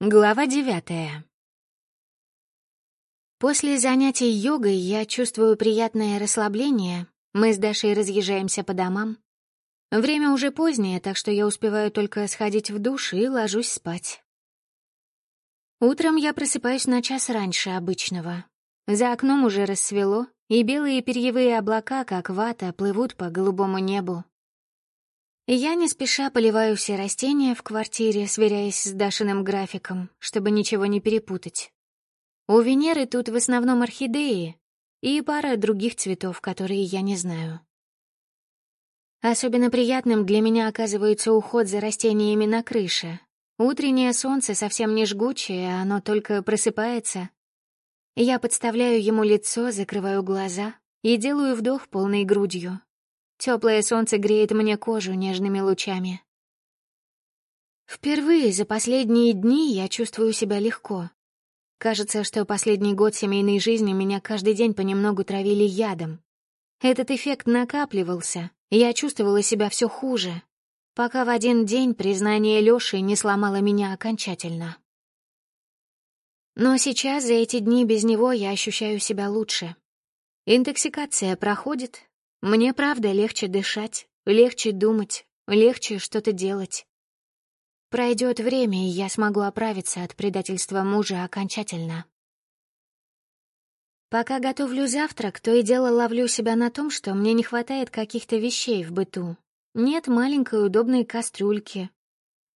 Глава девятая. После занятий йогой я чувствую приятное расслабление. Мы с Дашей разъезжаемся по домам. Время уже позднее, так что я успеваю только сходить в душ и ложусь спать. Утром я просыпаюсь на час раньше обычного. За окном уже рассвело, и белые перьевые облака, как вата, плывут по голубому небу. Я не спеша поливаю все растения в квартире, сверяясь с Дашиным графиком, чтобы ничего не перепутать. У Венеры тут в основном орхидеи и пара других цветов, которые я не знаю. Особенно приятным для меня оказывается уход за растениями на крыше. Утреннее солнце совсем не жгучее, оно только просыпается. Я подставляю ему лицо, закрываю глаза и делаю вдох полной грудью. Теплое солнце греет мне кожу нежными лучами. Впервые за последние дни я чувствую себя легко. Кажется, что последний год семейной жизни меня каждый день понемногу травили ядом. Этот эффект накапливался, я чувствовала себя все хуже, пока в один день признание Лёши не сломало меня окончательно. Но сейчас, за эти дни без него, я ощущаю себя лучше. Интоксикация проходит, мне, правда, легче дышать, легче думать, легче что-то делать. Пройдет время, и я смогу оправиться от предательства мужа окончательно. Пока готовлю завтрак, то и дело ловлю себя на том, что мне не хватает каких-то вещей в быту. Нет маленькой удобной кастрюльки,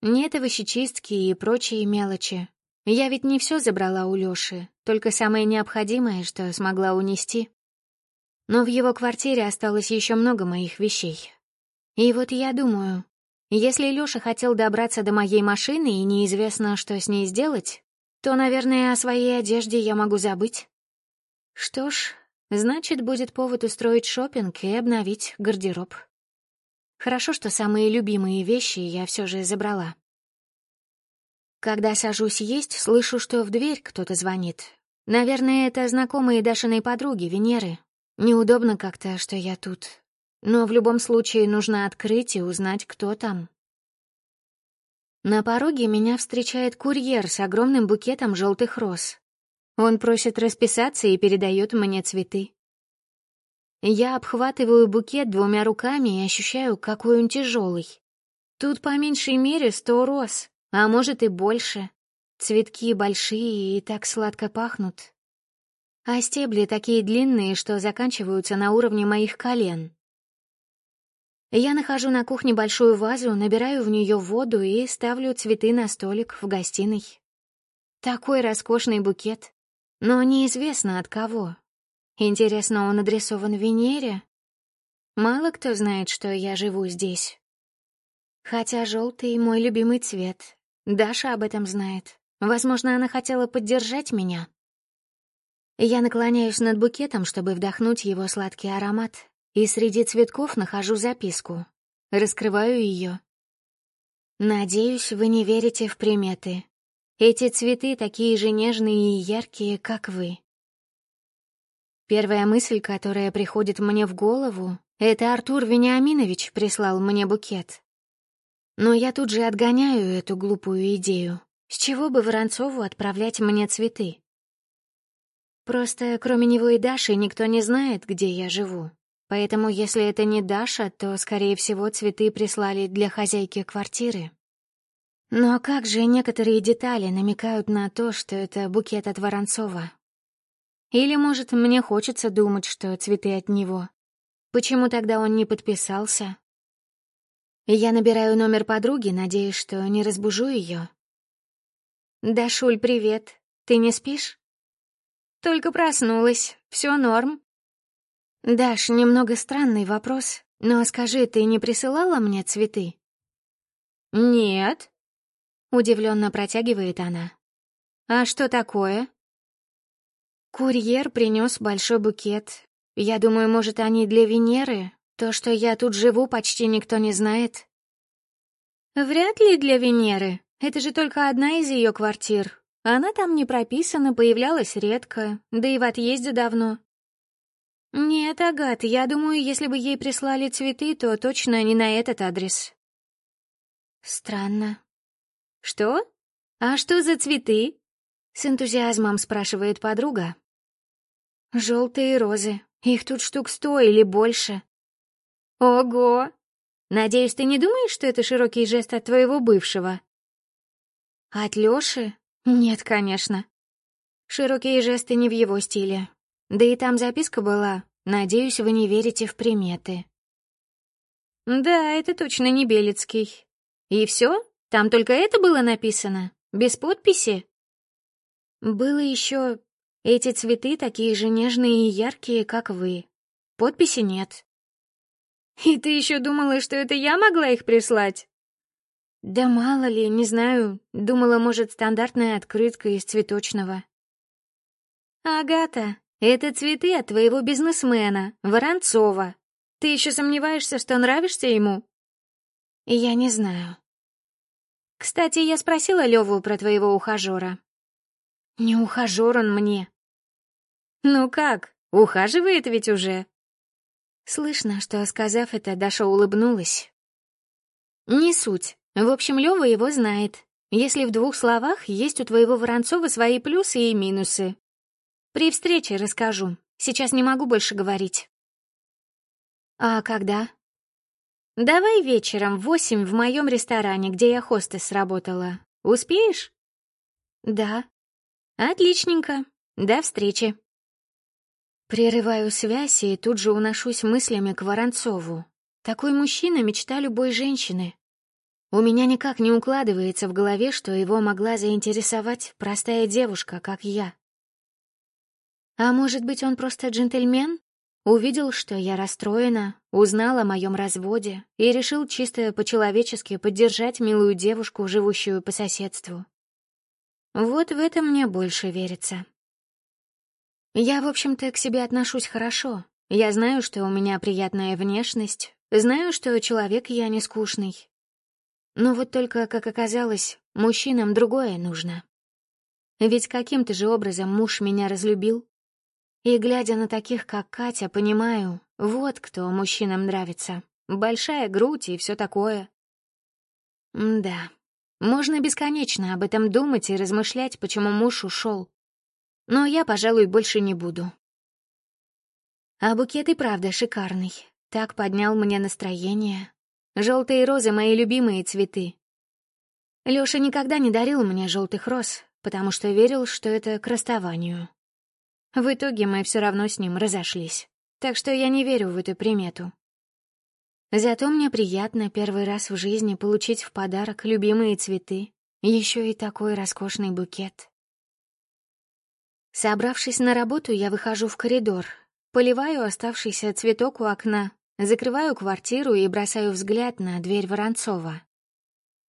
нет овощечистки и прочие мелочи. Я ведь не все забрала у Лёши, только самое необходимое, что смогла унести. Но в его квартире осталось еще много моих вещей. И вот я думаю, если Лёша хотел добраться до моей машины и неизвестно, что с ней сделать, то, наверное, о своей одежде я могу забыть. Что ж, значит, будет повод устроить шопинг и обновить гардероб. Хорошо, что самые любимые вещи я все же забрала. Когда сажусь есть, слышу, что в дверь кто-то звонит. Наверное, это знакомые Дашиной подруги, Венеры, Неудобно как-то, что я тут. Но в любом случае нужно открыть и узнать, кто там. На пороге меня встречает курьер с огромным букетом желтых роз. Он просит расписаться и передает мне цветы. Я обхватываю букет двумя руками и ощущаю, какой он тяжелый. Тут по меньшей мере сто роз, а может и больше. Цветки большие и так сладко пахнут а стебли такие длинные, что заканчиваются на уровне моих колен. Я нахожу на кухне большую вазу, набираю в нее воду и ставлю цветы на столик в гостиной. Такой роскошный букет, но неизвестно от кого. Интересно, он адресован Венере? Мало кто знает, что я живу здесь. Хотя желтый — мой любимый цвет. Даша об этом знает. Возможно, она хотела поддержать меня. Я наклоняюсь над букетом, чтобы вдохнуть его сладкий аромат, и среди цветков нахожу записку. Раскрываю ее. Надеюсь, вы не верите в приметы. Эти цветы такие же нежные и яркие, как вы. Первая мысль, которая приходит мне в голову, это Артур Вениаминович прислал мне букет. Но я тут же отгоняю эту глупую идею. С чего бы Воронцову отправлять мне цветы? Просто кроме него и Даши никто не знает, где я живу. Поэтому если это не Даша, то, скорее всего, цветы прислали для хозяйки квартиры. Но как же некоторые детали намекают на то, что это букет от Воронцова? Или, может, мне хочется думать, что цветы от него? Почему тогда он не подписался? Я набираю номер подруги, надеясь, что не разбужу ее. «Дашуль, привет. Ты не спишь?» Только проснулась. Все норм. Даш, немного странный вопрос, но скажи, ты не присылала мне цветы? Нет. Удивленно протягивает она. А что такое? Курьер принес большой букет. Я думаю, может, они для Венеры? То, что я тут живу, почти никто не знает. Вряд ли для Венеры. Это же только одна из ее квартир. Она там не прописана, появлялась редко, да и в отъезде давно. Нет, Агат, я думаю, если бы ей прислали цветы, то точно не на этот адрес. Странно. Что? «А что за цветы?» — с энтузиазмом спрашивает подруга. «Желтые розы. Их тут штук сто или больше». «Ого! Надеюсь, ты не думаешь, что это широкий жест от твоего бывшего?» «От Лёши? Нет, конечно. Широкие жесты не в его стиле. Да и там записка была «Надеюсь, вы не верите в приметы». «Да, это точно не Белецкий. И все? Там только это было написано? Без подписи?» «Было еще эти цветы такие же нежные и яркие, как вы. Подписи нет». «И ты еще думала, что это я могла их прислать?» «Да мало ли, не знаю. Думала, может, стандартная открытка из цветочного». «Агата, это цветы от твоего бизнесмена, Воронцова. Ты еще сомневаешься, что нравишься ему? Я не знаю. Кстати, я спросила Леву про твоего ухажера. Не ухажер он мне. Ну как, ухаживает ведь уже? Слышно, что, сказав это, Даша улыбнулась. Не суть. В общем, Лева его знает. Если в двух словах, есть у твоего Воронцова свои плюсы и минусы. При встрече расскажу. Сейчас не могу больше говорить. «А когда?» «Давай вечером в восемь в моем ресторане, где я хостес работала. Успеешь?» «Да». «Отличненько. До встречи». Прерываю связь и тут же уношусь мыслями к Воронцову. Такой мужчина — мечта любой женщины. У меня никак не укладывается в голове, что его могла заинтересовать простая девушка, как я. А может быть, он просто джентльмен, Увидел, что я расстроена, узнал о моем разводе и решил чисто по-человечески поддержать милую девушку, живущую по соседству. Вот в это мне больше верится. Я, в общем-то, к себе отношусь хорошо. Я знаю, что у меня приятная внешность, знаю, что человек я не скучный. Но вот только, как оказалось, мужчинам другое нужно. Ведь каким-то же образом муж меня разлюбил, и, глядя на таких, как Катя, понимаю, вот кто мужчинам нравится. Большая грудь и все такое. М да, можно бесконечно об этом думать и размышлять, почему муж ушел. Но я, пожалуй, больше не буду. А букет и правда шикарный. Так поднял мне настроение. Желтые розы — мои любимые цветы. Лёша никогда не дарил мне желтых роз, потому что верил, что это к расставанию. В итоге мы все равно с ним разошлись. Так что я не верю в эту примету. Зато мне приятно первый раз в жизни получить в подарок любимые цветы, еще и такой роскошный букет. Собравшись на работу, я выхожу в коридор, поливаю оставшийся цветок у окна, закрываю квартиру и бросаю взгляд на дверь Воронцова.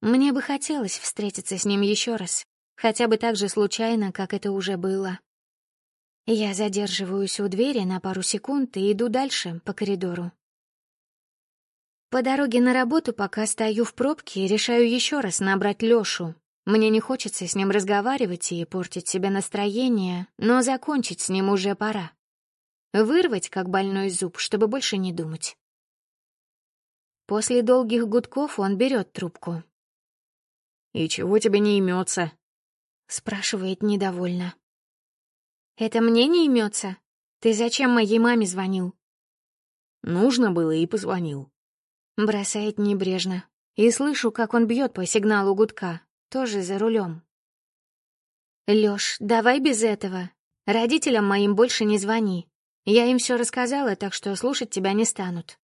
Мне бы хотелось встретиться с ним еще раз, хотя бы так же случайно, как это уже было. Я задерживаюсь у двери на пару секунд и иду дальше по коридору. По дороге на работу, пока стою в пробке, решаю еще раз набрать Лёшу. Мне не хочется с ним разговаривать и портить себе настроение, но закончить с ним уже пора. Вырвать, как больной зуб, чтобы больше не думать. После долгих гудков он берет трубку. «И чего тебе не имется? спрашивает недовольно. Это мне не имется? Ты зачем моей маме звонил? Нужно было и позвонил. Бросает небрежно. И слышу, как он бьет по сигналу гудка, тоже за рулем. Лёш, давай без этого. Родителям моим больше не звони. Я им все рассказала, так что слушать тебя не станут.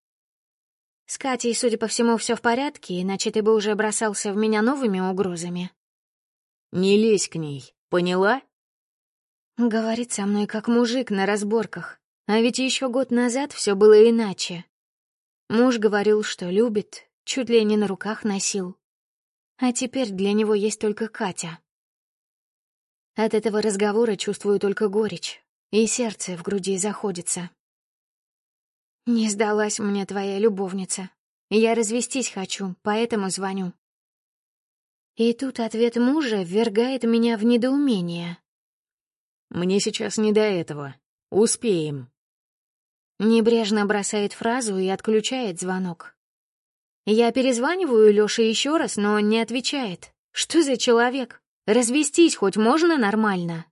С Катей, судя по всему, все в порядке, иначе ты бы уже бросался в меня новыми угрозами. Не лезь к ней, поняла? Говорит со мной как мужик на разборках. А ведь еще год назад все было иначе. Муж говорил, что любит, чуть ли не на руках носил. А теперь для него есть только Катя. От этого разговора чувствую только горечь, и сердце в груди заходится. Не сдалась мне твоя любовница. Я развестись хочу, поэтому звоню. И тут ответ мужа ввергает меня в недоумение. Мне сейчас не до этого. Успеем. Небрежно бросает фразу и отключает звонок. Я перезваниваю Лёше еще раз, но он не отвечает. Что за человек? Развестись хоть можно нормально?